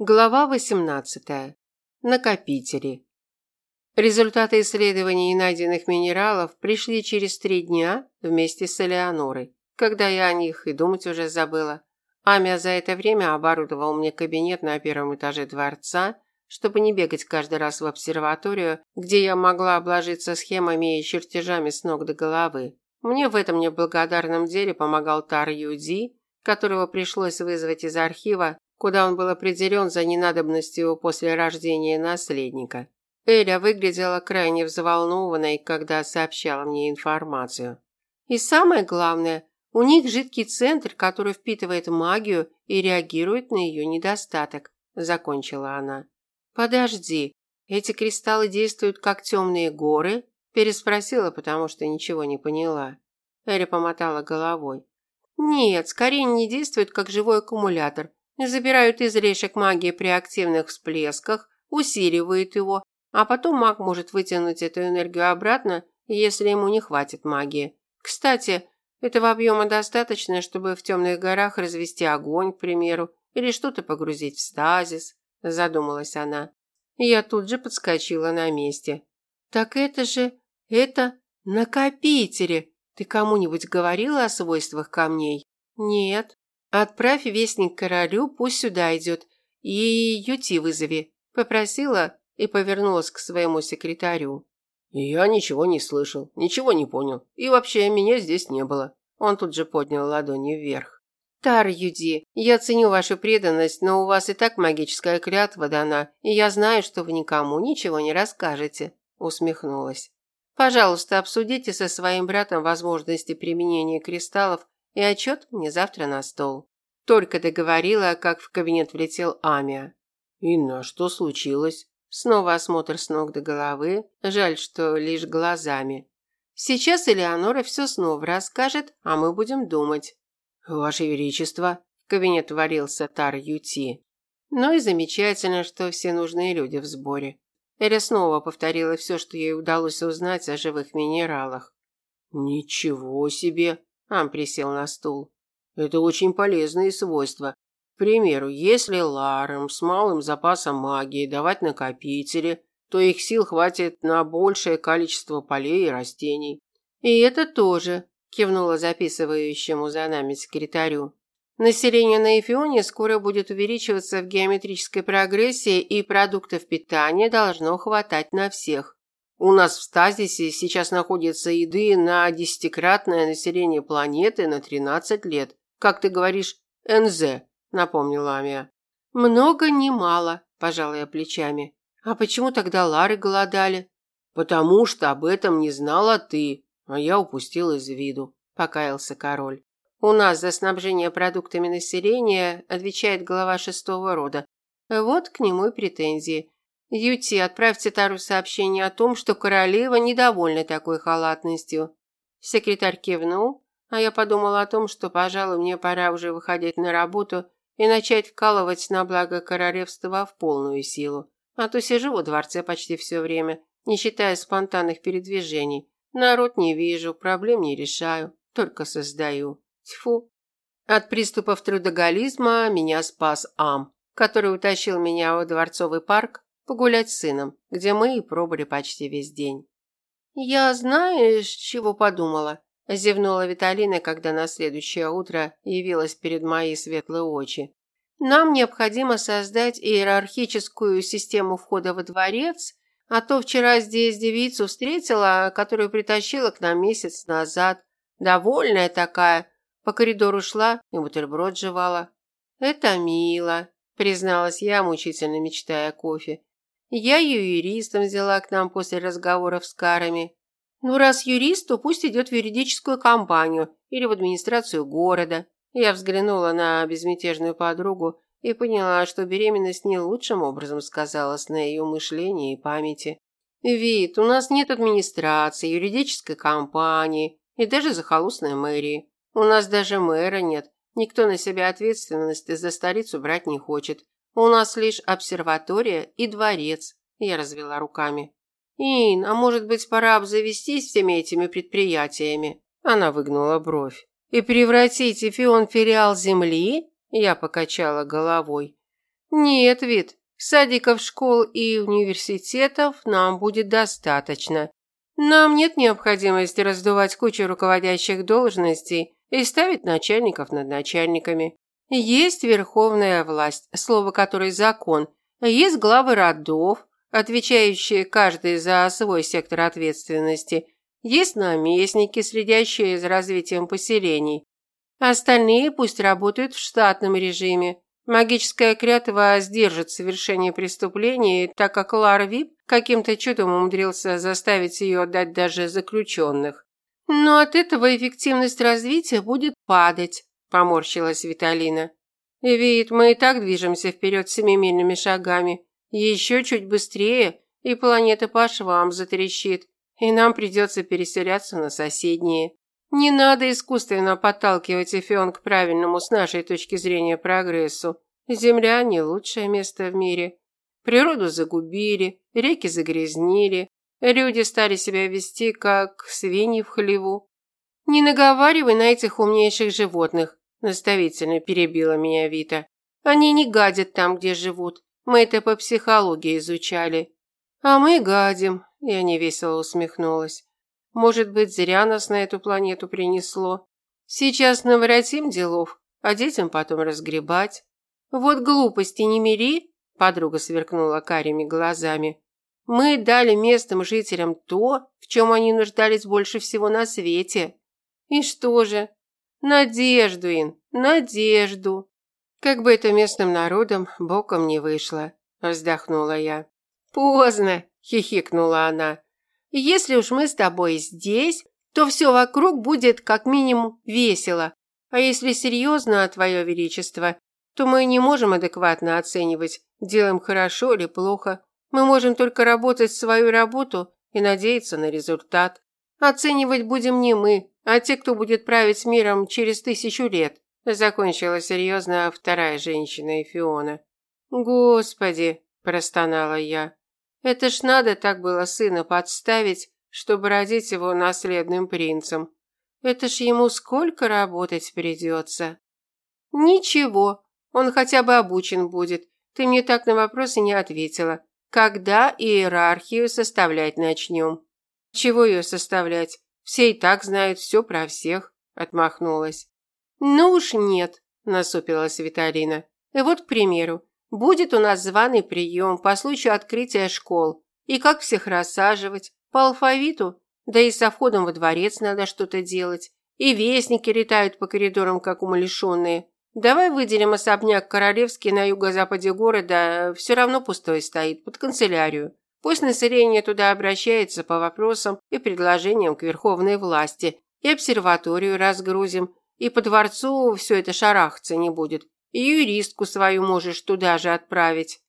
Глава 18. Накопители. Результаты исследований найденных минералов пришли через три дня вместе с Элеонорой, когда я о них и думать уже забыла. Амия за это время оборудовал мне кабинет на первом этаже дворца, чтобы не бегать каждый раз в обсерваторию, где я могла обложиться схемами и чертежами с ног до головы. Мне в этом неблагодарном деле помогал Тар Юди, которого пришлось вызвать из архива куда он был определен за ненадобностью после рождения наследника. Эля выглядела крайне взволнованной, когда сообщала мне информацию. И самое главное, у них жидкий центр, который впитывает магию и реагирует на ее недостаток, закончила она. Подожди, эти кристаллы действуют как темные горы? переспросила, потому что ничего не поняла. Эля помотала головой. Нет, скорее не действуют как живой аккумулятор забирают излишек магии при активных всплесках, усиливают его, а потом маг может вытянуть эту энергию обратно, если ему не хватит магии. Кстати, этого объема достаточно, чтобы в темных горах развести огонь, к примеру, или что-то погрузить в стазис, задумалась она. Я тут же подскочила на месте. Так это же, это накопители. Ты кому-нибудь говорила о свойствах камней? Нет. Отправь вестник королю, пусть сюда идет, и Юти вызови, попросила и повернулась к своему секретарю. Я ничего не слышал, ничего не понял. И вообще меня здесь не было. Он тут же поднял ладони вверх. Тар Юди, я ценю вашу преданность, но у вас и так магическая клятва дана, и я знаю, что вы никому ничего не расскажете, усмехнулась. Пожалуйста, обсудите со своим братом возможности применения кристаллов и отчет мне завтра на стол. Только договорила, как в кабинет влетел Амия. «Инна, что случилось?» Снова осмотр с ног до головы, жаль, что лишь глазами. Сейчас Элеонора все снова расскажет, а мы будем думать. «Ваше Величество!» В кабинет варился Тар Юти. Ну и замечательно, что все нужные люди в сборе. Эля снова повторила все, что ей удалось узнать о живых минералах. «Ничего себе!» Ам присел на стул. Это очень полезные свойства. К примеру, если ларам с малым запасом магии давать накопители, то их сил хватит на большее количество полей и растений. И это тоже, кивнула записывающему за нами секретарю. Население на Эфионе скоро будет увеличиваться в геометрической прогрессии, и продуктов питания должно хватать на всех. У нас в стазисе сейчас находится еды на десятикратное население планеты на 13 лет. Как ты говоришь, НЗ, напомнила Амия. Много не мало, пожала я плечами. А почему тогда Лары голодали? Потому что об этом не знала ты, а я упустил из виду, покаялся король. У нас за снабжение продуктами населения отвечает глава шестого рода. Вот к нему и претензии. Юти, отправьте Тару сообщение о том, что королева недовольна такой халатностью. Секретарь кивнул, а я подумала о том, что, пожалуй, мне пора уже выходить на работу и начать вкалывать на благо королевства в полную силу. А то сижу во дворце почти все время, не считая спонтанных передвижений. Народ не вижу, проблем не решаю, только создаю. Тьфу. От приступов трудоголизма меня спас Ам, который утащил меня в дворцовый парк Погулять с сыном, где мы и пробыли почти весь день. Я, знаешь, чего подумала? Зевнула Виталина, когда на следующее утро явилась перед мои светлые очи. Нам необходимо создать иерархическую систему входа во дворец, а то вчера здесь девицу встретила, которую притащила к нам месяц назад. Довольная такая. По коридору шла и бутерброд жевала. Это мило, призналась я, мучительно мечтая о кофе. Я ее юристом взяла к нам после разговоров с Карами. Ну, раз юрист, то пусть идет в юридическую компанию или в администрацию города. Я взглянула на безмятежную подругу и поняла, что беременность не лучшим образом сказалась на ее мышлении и памяти. Вид, у нас нет администрации, юридической компании и даже захолустной мэрии. У нас даже мэра нет. Никто на себя ответственность за столицу брать не хочет. У нас лишь обсерватория и дворец. Я развела руками. Ин, а может быть, пора обзавестись всеми этими предприятиями? Она выгнула бровь. И превратить Эфион в филиал земли? Я покачала головой. Нет, вид. Садиков, школ и университетов нам будет достаточно. Нам нет необходимости раздувать кучу руководящих должностей и ставить начальников над начальниками. Есть верховная власть, слово которой закон. Есть главы родов, отвечающие каждый за свой сектор ответственности. Есть наместники, следящие за развитием поселений. Остальные пусть работают в штатном режиме. Магическая клятва сдержит совершение преступлений, так как Лар Вип каким-то чудом умудрился заставить ее отдать даже заключенных. Но от этого эффективность развития будет падать, поморщилась Виталина. Вид, мы и так движемся вперед семимильными шагами. Еще чуть быстрее, и планета по швам затрещит, и нам придется переселяться на соседние. Не надо искусственно подталкивать Эфион к правильному с нашей точки зрения прогрессу. Земля не лучшее место в мире. Природу загубили, реки загрязнили, люди стали себя вести как свиньи в хлеву. Не наговаривай на этих умнейших животных, наставительно перебила меня Вита. Они не гадят там, где живут. Мы это по психологии изучали. А мы гадим, я невесело усмехнулась. Может быть, зря нас на эту планету принесло. Сейчас наворотим делов, а детям потом разгребать. Вот глупости не мири, подруга сверкнула карими глазами. Мы дали местным жителям то, в чем они нуждались больше всего на свете. И что же? Надежду, Ин, надежду. Как бы это местным народом боком не вышло, вздохнула я. Поздно, хихикнула она. Если уж мы с тобой здесь, то все вокруг будет как минимум весело. А если серьезно, твое величество, то мы не можем адекватно оценивать, делаем хорошо или плохо. Мы можем только работать свою работу и надеяться на результат. Оценивать будем не мы, а те, кто будет править миром через тысячу лет. Закончила серьезно вторая женщина Эфиона. Господи, простонала я. Это ж надо так было сына подставить, чтобы родить его наследным принцем. Это ж ему сколько работать придется. Ничего, он хотя бы обучен будет. Ты мне так на вопросы не ответила. Когда иерархию составлять начнем? Чего ее составлять? Все и так знают все про всех, отмахнулась. Ну уж нет, насупилась Виталина. И вот, к примеру, будет у нас званый прием по случаю открытия школ. И как всех рассаживать? По алфавиту? Да и со входом во дворец надо что-то делать. И вестники летают по коридорам, как умалишенные. Давай выделим особняк Королевский на юго-западе города, все равно пустой стоит, под канцелярию. Пусть население туда обращается по вопросам и предложениям к верховной власти, и обсерваторию разгрузим, и по дворцу все это шарахаться не будет. И юристку свою можешь туда же отправить.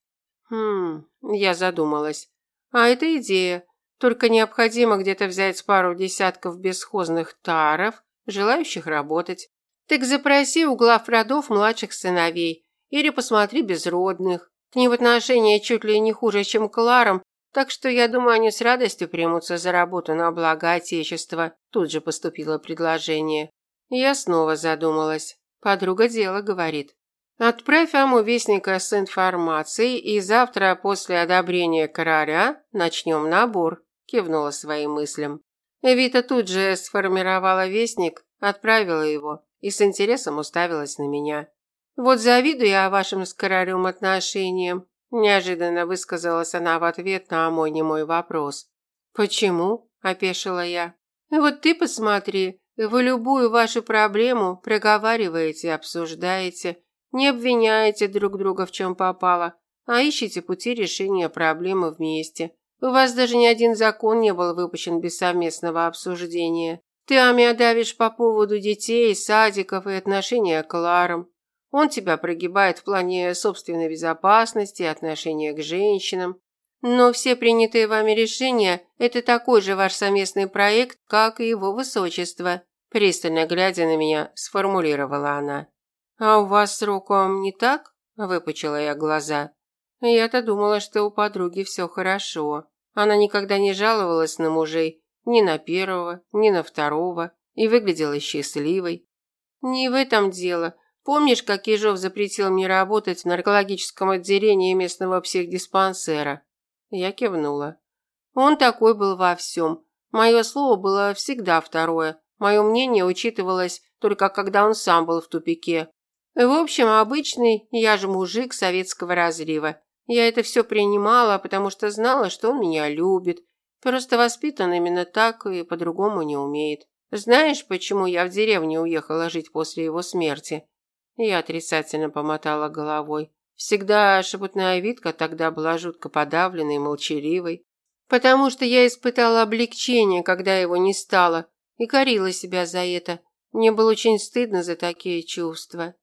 Хм, я задумалась. А это идея. Только необходимо где-то взять пару десятков бесхозных таров, желающих работать. Так запроси у глав родов младших сыновей или посмотри безродных. К ним отношение чуть ли не хуже, чем к Ларам, так что я думаю, они с радостью примутся за работу на благо Отечества. Тут же поступило предложение. Я снова задумалась. Подруга дело говорит. Отправь Аму вестника с информацией, и завтра после одобрения короля начнем набор, кивнула своим мыслям. Вита тут же сформировала вестник, отправила его и с интересом уставилась на меня. «Вот завидую я вашим с королем отношениям», – неожиданно высказалась она в ответ на мой немой вопрос. «Почему?» – опешила я. «Вот ты посмотри, вы любую вашу проблему проговариваете, обсуждаете, не обвиняете друг друга в чем попало, а ищете пути решения проблемы вместе. У вас даже ни один закон не был выпущен без совместного обсуждения. Ты Амия давишь по поводу детей, садиков и отношения к Ларам. Он тебя прогибает в плане собственной безопасности, отношения к женщинам. Но все принятые вами решения – это такой же ваш совместный проект, как и его высочество. Пристально глядя на меня, сформулировала она. «А у вас с Роком не так?» – выпучила я глаза. Я-то думала, что у подруги все хорошо. Она никогда не жаловалась на мужей, ни на первого, ни на второго, и выглядела счастливой. Не в этом дело. Помнишь, как Ежов запретил мне работать в наркологическом отделении местного психдиспансера?» Я кивнула. Он такой был во всем. Мое слово было всегда второе. Мое мнение учитывалось только когда он сам был в тупике. В общем, обычный, я же мужик советского разлива. Я это все принимала, потому что знала, что он меня любит. Просто воспитан именно так и по-другому не умеет. Знаешь, почему я в деревню уехала жить после его смерти? Я отрицательно помотала головой. Всегда шебутная Витка тогда была жутко подавленной и молчаливой. Потому что я испытала облегчение, когда его не стало, и корила себя за это. Мне было очень стыдно за такие чувства.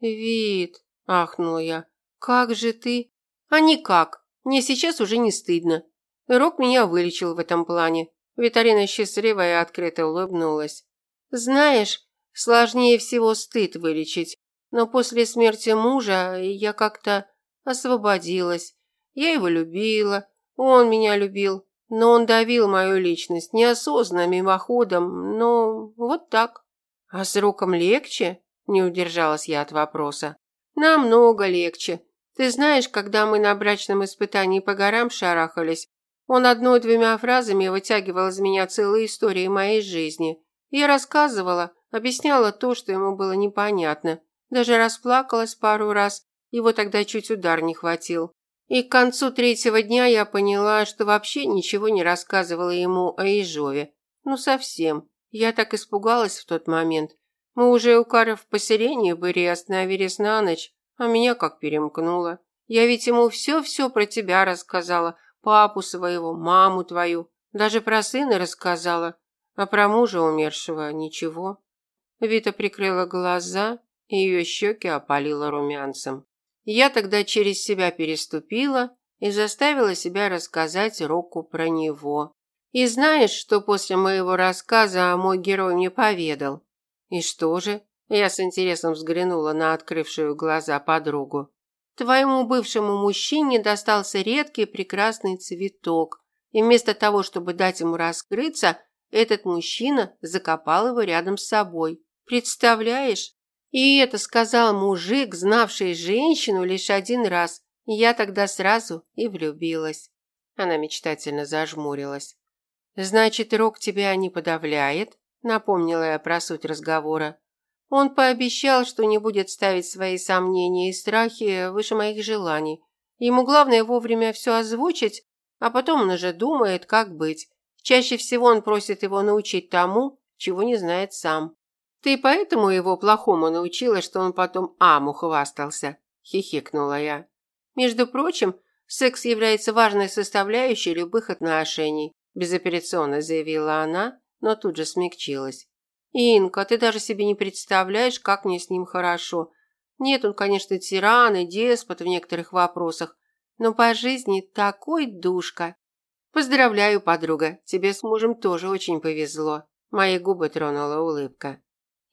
«Вид», – ахнула я, – «как же ты?» «А никак. Мне сейчас уже не стыдно. Рок меня вылечил в этом плане». Виталина счастливая и открыто улыбнулась. «Знаешь, сложнее всего стыд вылечить. Но после смерти мужа я как-то освободилась. Я его любила, он меня любил, но он давил мою личность неосознанно, мимоходом, но вот так. А с Роком легче? Не удержалась я от вопроса. Намного легче. Ты знаешь, когда мы на брачном испытании по горам шарахались, он одной-двумя фразами вытягивал из меня целые истории моей жизни. Я рассказывала, объясняла то, что ему было непонятно. Даже расплакалась пару раз, его тогда чуть удар не хватил. И к концу третьего дня я поняла, что вообще ничего не рассказывала ему о Ежове. Ну совсем. Я так испугалась в тот момент. Мы уже у Кара в поселении были и остановились на ночь, а меня как перемкнуло. Я ведь ему все-все про тебя рассказала, папу своего, маму твою, даже про сына рассказала, а про мужа умершего ничего. Вита прикрыла глаза ее щеки опалило румянцем. Я тогда через себя переступила и заставила себя рассказать Року про него. И знаешь, что после моего рассказа мой герой мне поведал? И что же? Я с интересом взглянула на открывшую глаза подругу. Твоему бывшему мужчине достался редкий прекрасный цветок, и вместо того, чтобы дать ему раскрыться, этот мужчина закопал его рядом с собой. Представляешь? И это сказал мужик, знавший женщину лишь один раз. Я тогда сразу и влюбилась. Она мечтательно зажмурилась. Значит, Рок тебя не подавляет? Напомнила я про суть разговора. Он пообещал, что не будет ставить свои сомнения и страхи выше моих желаний. Ему главное вовремя все озвучить, а потом он уже думает, как быть. Чаще всего он просит его научить тому, чего не знает сам. Ты поэтому его плохому научила, что он потом аму хвастался, хихикнула я. Между прочим, секс является важной составляющей любых отношений, безапелляционно заявила она, но тут же смягчилась. Инка, ты даже себе не представляешь, как мне с ним хорошо. Нет, он, конечно, тиран и деспот в некоторых вопросах, но по жизни такой душка. Поздравляю, подруга, тебе с мужем тоже очень повезло. Мои губы тронула улыбка.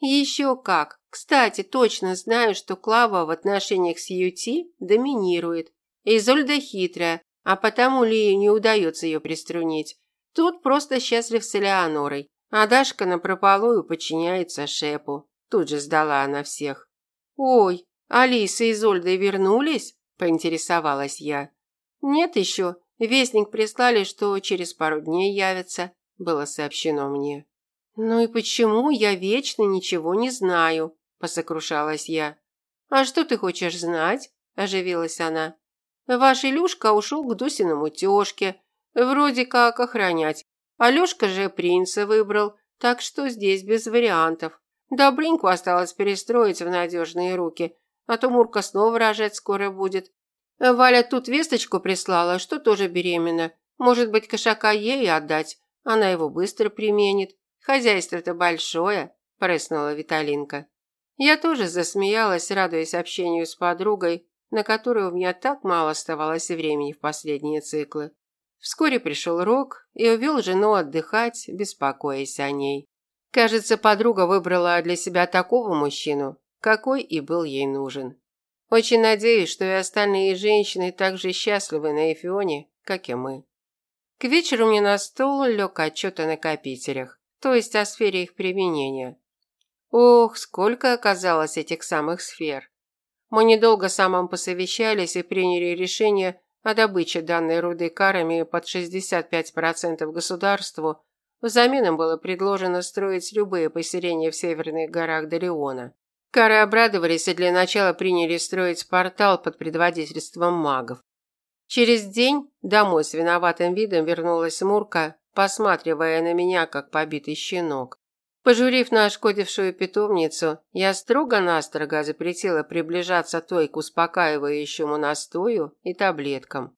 Еще как. Кстати, точно знаю, что Клава в отношениях с Юти доминирует. Изольда хитрая, а потому Лию не удается ее приструнить. Тут просто счастлив с Элеонорой. А Дашка напропалую подчиняется Шепу. Тут же сдала она всех. «Ой, Алиса и Изольда вернулись?» – поинтересовалась я. «Нет еще. Вестник прислали, что через пару дней явятся», – было сообщено мне. «Ну и почему я вечно ничего не знаю?» – посокрушалась я. «А что ты хочешь знать?» – оживилась она. «Ваш Илюшка ушел к Дусиному тёшке, вроде как охранять. Алёшка же принца выбрал, так что здесь без вариантов. Добрыньку осталось перестроить в надежные руки, а то Мурка снова рожать скоро будет. Валя тут весточку прислала, что тоже беременна. Может быть, кошака ей отдать, она его быстро применит. Хозяйство-то большое, прыснула Виталинка. Я тоже засмеялась, радуясь общению с подругой, на которую у меня так мало оставалось времени в последние циклы. Вскоре пришел Рок и увел жену отдыхать, беспокоясь о ней. Кажется, подруга выбрала для себя такого мужчину, какой и был ей нужен. Очень надеюсь, что и остальные женщины так же счастливы на Эфионе, как и мы. К вечеру мне на стол лег отчет о накопителях то есть о сфере их применения. Ох, сколько оказалось этих самых сфер. Мы недолго самым посовещались и приняли решение о добыче данной руды карами под 65% государству. Взамен им было предложено строить любые поселения в северных горах Дариона. Кары обрадовались и для начала приняли строить портал под предводительством магов. Через день домой с виноватым видом вернулась Мурка, посматривая на меня, как побитый щенок. Пожурив нашкодившую питомницу, я строго-настрого запретила приближаться той к успокаивающему настою и таблеткам.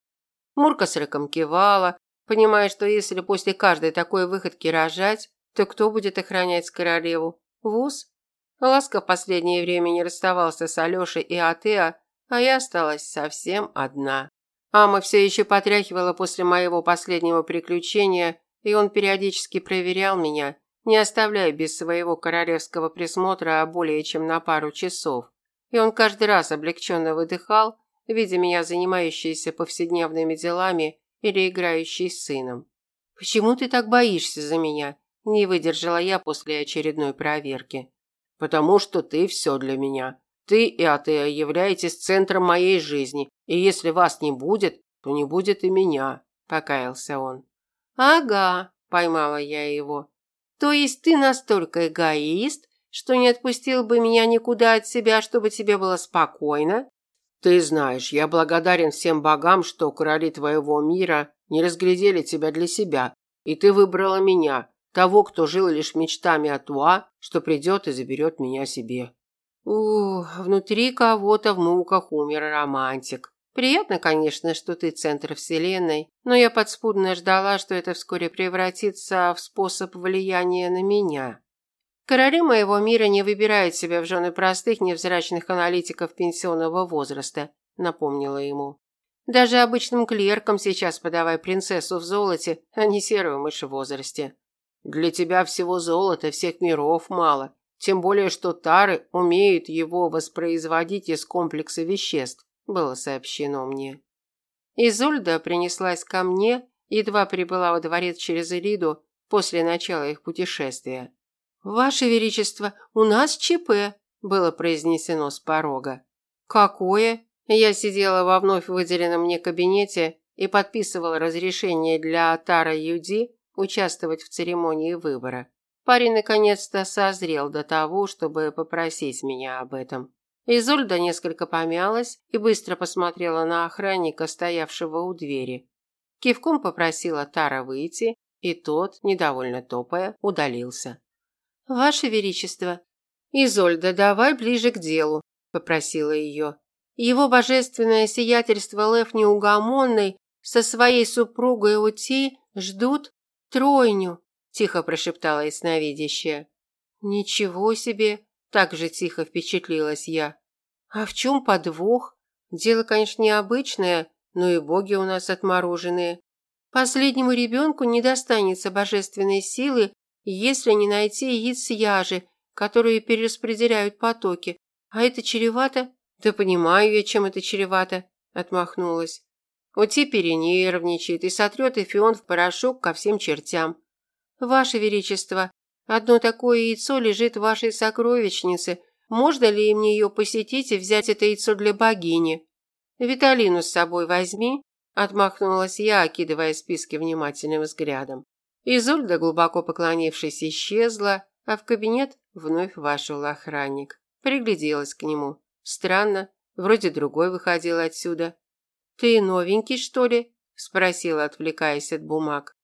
Мурка с рыком кивала, понимая, что если после каждой такой выходки рожать, то кто будет охранять королеву? Вуз? Ласка в последнее время не расставался с Алешей и Атеа, а я осталась совсем одна. Ама все еще потряхивала после моего последнего приключения, и он периодически проверял меня – не оставляя без своего королевского присмотра более чем на пару часов. И он каждый раз облегченно выдыхал, видя меня занимающейся повседневными делами или играющей с сыном. «Почему ты так боишься за меня?» – не выдержала я после очередной проверки. «Потому что ты все для меня. Ты и Атея являетесь центром моей жизни, и если вас не будет, то не будет и меня», – покаялся он. «Ага», – поймала я его. То есть ты настолько эгоист, что не отпустил бы меня никуда от себя, чтобы тебе было спокойно? Ты знаешь, я благодарен всем богам, что короли твоего мира не разглядели тебя для себя, и ты выбрала меня, того, кто жил лишь мечтами о Туа, что придет и заберет меня себе. Ух, внутри кого-то в муках умер романтик. Приятно, конечно, что ты центр вселенной, но я подспудно ждала, что это вскоре превратится в способ влияния на меня. Короли моего мира не выбирают себя в жены простых невзрачных аналитиков пенсионного возраста, напомнила ему. Даже обычным клеркам сейчас подавай принцессу в золоте, а не серую мышь в возрасте. Для тебя всего золота всех миров мало, тем более что тары умеют его воспроизводить из комплекса веществ было сообщено мне. Изольда принеслась ко мне, едва прибыла во дворец через Элиду после начала их путешествия. «Ваше Величество, у нас ЧП», – было произнесено с порога. «Какое?» Я сидела во вновь выделенном мне кабинете и подписывала разрешение для Тара Юди участвовать в церемонии выбора. Парень наконец-то созрел до того, чтобы попросить меня об этом. Изольда несколько помялась и быстро посмотрела на охранника, стоявшего у двери. Кивком попросила Тара выйти, и тот, недовольно топая, удалился. «Ваше Величество!» «Изольда, давай ближе к делу», – попросила ее. «Его божественное сиятельство Лев Неугомонный со своей супругой Ути ждут тройню», – тихо прошептала ясновидящая. «Ничего себе!» Так же тихо впечатлилась я. А в чем подвох? Дело, конечно, необычное, но и боги у нас отмороженные. Последнему ребенку не достанется божественной силы, если не найти яиц яжи, которые перераспределяют потоки. А это чревато? Да понимаю я, чем это чревато, отмахнулась. Ути перенервничает и сотрет эфион в порошок ко всем чертям. Ваше Величество, Одно такое яйцо лежит в вашей сокровищнице. Можно ли мне ее посетить и взять это яйцо для богини? Виталину с собой возьми, отмахнулась я, окидывая списки внимательным взглядом. Изольда, глубоко поклонившись, исчезла, а в кабинет вновь вошел охранник. Пригляделась к нему. Странно, вроде другой выходил отсюда. «Ты новенький, что ли?» – спросила, отвлекаясь от бумаг.